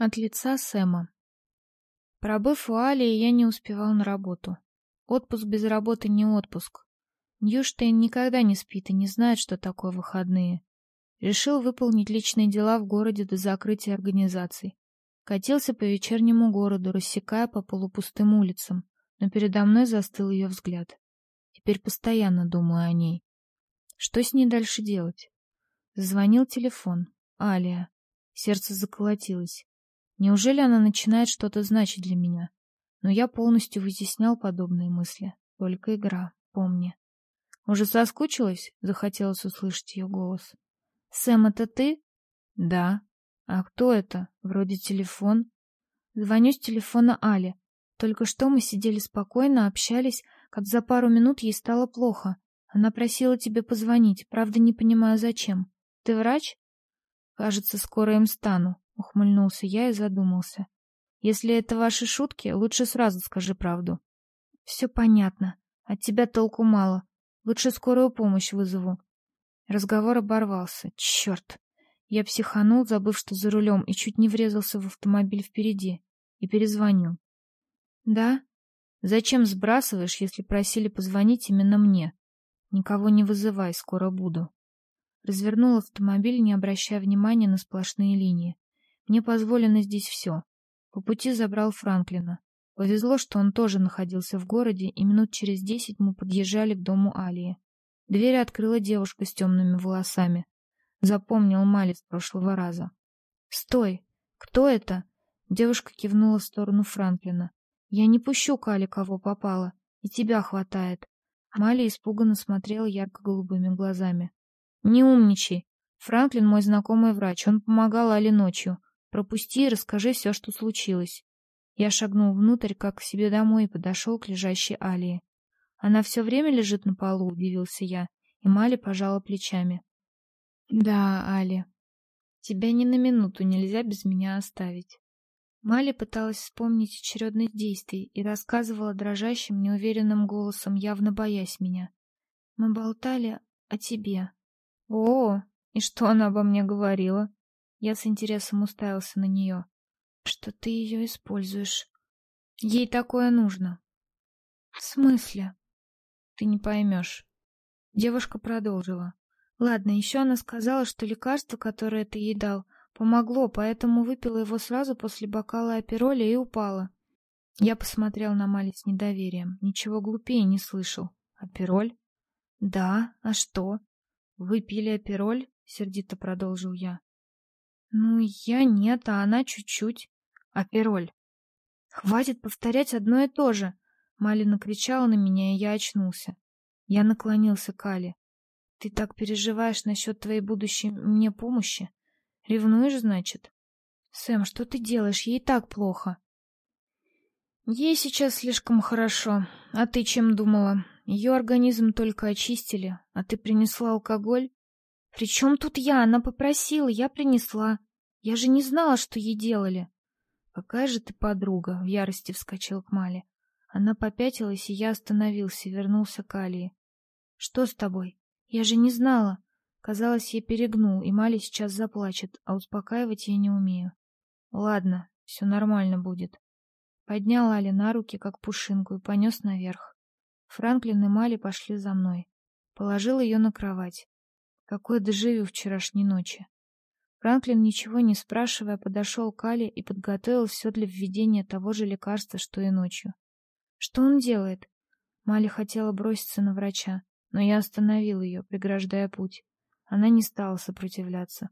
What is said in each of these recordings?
От лица Сэма. Пробыв у Алии, я не успевал на работу. Отпуск без работы не отпуск. Ньюштейн никогда не спит и не знает, что такое выходные. Решил выполнить личные дела в городе до закрытия организаций. Катился по вечернему городу, рассекая по полупустым улицам, но передо мной застыл ее взгляд. Теперь постоянно думаю о ней. Что с ней дальше делать? Звонил телефон. Алия. Сердце заколотилось. Неужели она начинает что-то значить для меня? Но я полностью вытеснял подобные мысли. Только игра, помни. Уже соскучилась? Захотелось услышать ее голос. Сэм, это ты? Да. А кто это? Вроде телефон. Звоню с телефона Али. Только что мы сидели спокойно, общались, как за пару минут ей стало плохо. Она просила тебе позвонить, правда, не понимаю, зачем. Ты врач? Кажется, скоро им стану. Ухмыльнулся я и задумался. Если это ваши шутки, лучше сразу скажи правду. Все понятно. От тебя толку мало. Лучше скорую помощь вызову. Разговор оборвался. Черт! Я психанул, забыв, что за рулем, и чуть не врезался в автомобиль впереди. И перезвонил. Да? Зачем сбрасываешь, если просили позвонить именно мне? Никого не вызывай, скоро буду. Развернул автомобиль, не обращая внимания на сплошные линии. Мне позволено здесь все. По пути забрал Франклина. Повезло, что он тоже находился в городе, и минут через десять мы подъезжали к дому Алии. Дверь открыла девушка с темными волосами. Запомнил Мали с прошлого раза. «Стой! Кто это?» Девушка кивнула в сторону Франклина. «Я не пущу Кали, кого попало. И тебя хватает». Мали испуганно смотрела ярко-голубыми глазами. «Не умничай. Франклин мой знакомый врач. Он помогал Али ночью. Пропусти и расскажи все, что случилось. Я шагнул внутрь, как к себе домой, и подошел к лежащей Алии. Она все время лежит на полу, удивился я, и Мали пожала плечами. Да, Али, тебя ни на минуту нельзя без меня оставить. Мали пыталась вспомнить очередность действий и рассказывала дрожащим, неуверенным голосом, явно боясь меня. Мы болтали о тебе. О, и что она обо мне говорила? Я с интересом уставился на нее. Что ты ее используешь? Ей такое нужно. В смысле? Ты не поймешь. Девушка продолжила. Ладно, еще она сказала, что лекарство, которое ты ей дал, помогло, поэтому выпила его сразу после бокала апероля и упала. Я посмотрел на Мали с недоверием. Ничего глупее не слышал. Апероль? Да, а что? Вы пили апероль? Сердито продолжил я. Ну, я нет, а она чуть-чуть. А Пероль? Хватит повторять одно и то же. Малина кричала на меня, и я очнулся. Я наклонился к Али. Ты так переживаешь насчет твоей будущей мне помощи? Ревнуешь, значит? Сэм, что ты делаешь? Ей так плохо. Ей сейчас слишком хорошо. А ты чем думала? Ее организм только очистили, а ты принесла алкоголь? «При чем тут я? Она попросила, я принесла. Я же не знала, что ей делали». «Какая же ты подруга!» — в ярости вскочил к Мале. Она попятилась, и я остановился, вернулся к Алии. «Что с тобой? Я же не знала!» Казалось, я перегнул, и Мали сейчас заплачет, а успокаивать я не умею. «Ладно, все нормально будет». Поднял Али на руки, как пушинку, и понес наверх. Франклин и Мали пошли за мной. Положил ее на кровать. Какое дежавю вчерашней ночи. Франклин, ничего не спрашивая, подошел к Али и подготовил все для введения того же лекарства, что и ночью. Что он делает? Мали хотела броситься на врача, но я остановил ее, преграждая путь. Она не стала сопротивляться.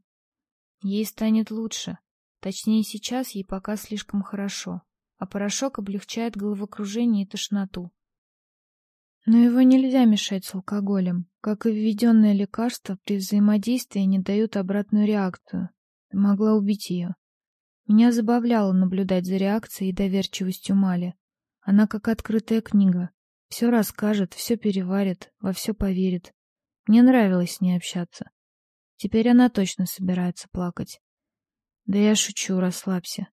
Ей станет лучше. Точнее, сейчас ей пока слишком хорошо, а порошок облегчает головокружение и тошноту. Но его нельзя мешать с алкоголем, как и введенное лекарство при взаимодействии не дают обратную реакцию. могла убить ее. Меня забавляло наблюдать за реакцией и доверчивостью Мали. Она как открытая книга. Все расскажет, все переварит, во все поверит. Мне нравилось с ней общаться. Теперь она точно собирается плакать. Да я шучу, расслабься.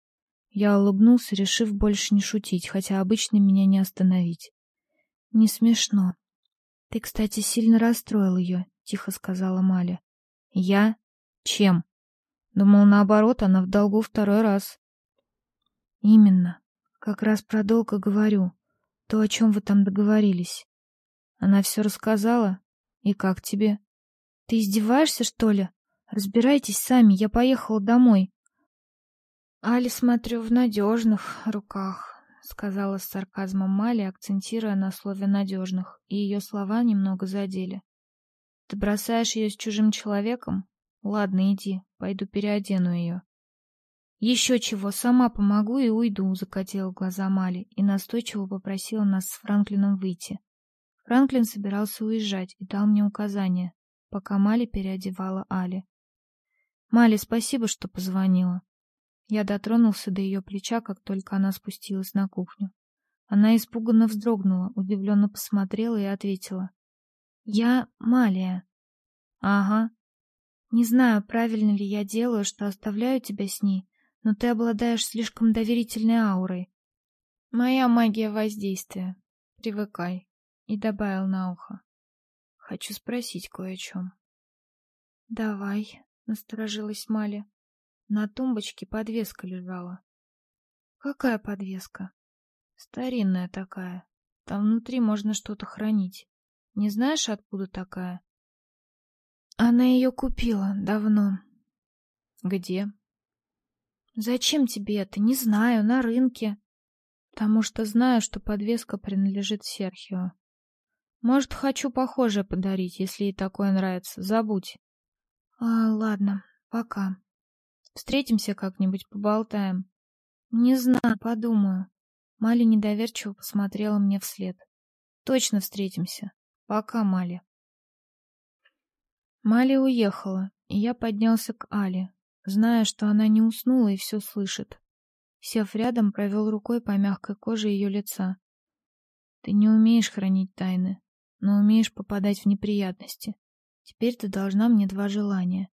Я улыбнулся, решив больше не шутить, хотя обычно меня не остановить. Не смешно. Ты, кстати, сильно расстроил ее, тихо сказала Маля. Я? Чем? Думал, наоборот, она в долгу второй раз. Именно. Как раз про долг и говорю. То, о чем вы там договорились. Она все рассказала? И как тебе? Ты издеваешься, что ли? Разбирайтесь сами, я поехала домой. Али, смотрю, в надежных руках, сказала с сарказмом Мали, акцентируя на слове «надежных», и ее слова немного задели. Ты бросаешь ее с чужим человеком? Ладно, иди, пойду переодену ее. Еще чего, сама помогу и уйду, закатила глаза Мали и настойчиво попросила нас с Франклином выйти. Франклин собирался уезжать и дал мне указания, пока Мали переодевала Али. Мали, спасибо, что позвонила. Я дотронулся до ее плеча, как только она спустилась на кухню. Она испуганно вздрогнула, удивленно посмотрела и ответила: "Я Малия". "Ага. Не знаю, правильно ли я делаю, что оставляю тебя с ней, но ты обладаешь слишком доверительной аурой. Моя магия воздействия. Привыкай. И добавил на ухо. Хочу спросить кое о чем. Давай, насторожилась Маля. На тумбочке подвеска лежала. Какая подвеска? Старинная такая. Там внутри можно что-то хранить. Не знаешь, откуда такая? Она ее купила давно. Где? Зачем тебе это? Не знаю, на рынке. Потому что знаю, что подвеска принадлежит Серхио. Может, хочу похожее подарить, если ей такое нравится. Забудь. А, ладно, пока. Встретимся как-нибудь, поболтаем. Не знаю, подумаю. Мали недоверчиво посмотрела мне вслед. Точно встретимся. Пока, Мали. Мали уехала, и я поднялся к Але, зная, что она не уснула и все слышит. Сев рядом, провел рукой по мягкой коже ее лица. Ты не умеешь хранить тайны, но умеешь попадать в неприятности. Теперь ты должна мне два желания.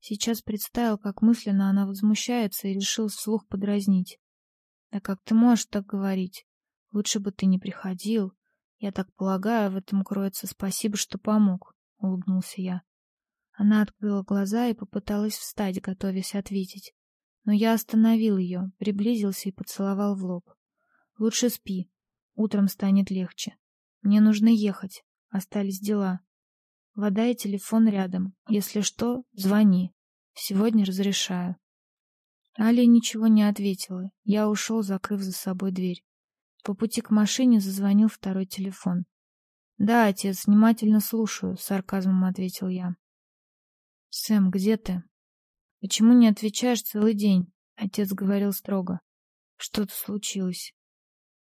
Сейчас представил, как мысленно она возмущается и решил вслух подразнить. Да как ты можешь так говорить? Лучше бы ты не приходил. Я так полагаю, в этом кроется спасибо, что помог, улыбнулся я. Она открыла глаза и попыталась встать, готовясь ответить. Но я остановил ее, приблизился и поцеловал в лоб. Лучше спи. Утром станет легче. Мне нужно ехать. Остались дела. Вода и телефон рядом. Если что, звони. Сегодня разрешаю. Али ничего не ответила. Я ушел, закрыв за собой дверь. По пути к машине зазвонил второй телефон. «Да, отец, внимательно слушаю», — сарказмом ответил я. «Сэм, где ты?» «Почему не отвечаешь целый день?» Отец говорил строго. «Что-то случилось».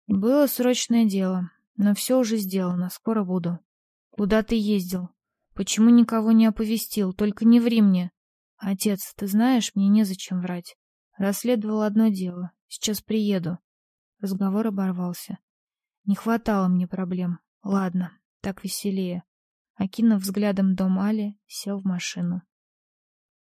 «Было срочное дело, но все уже сделано, скоро буду». «Куда ты ездил? Почему никого не оповестил? Только не ври мне». «Отец, ты знаешь, мне незачем врать. Расследовал одно дело. Сейчас приеду». Разговор оборвался. Не хватало мне проблем. Ладно, так веселее. Окинув взглядом дом Али, сел в машину.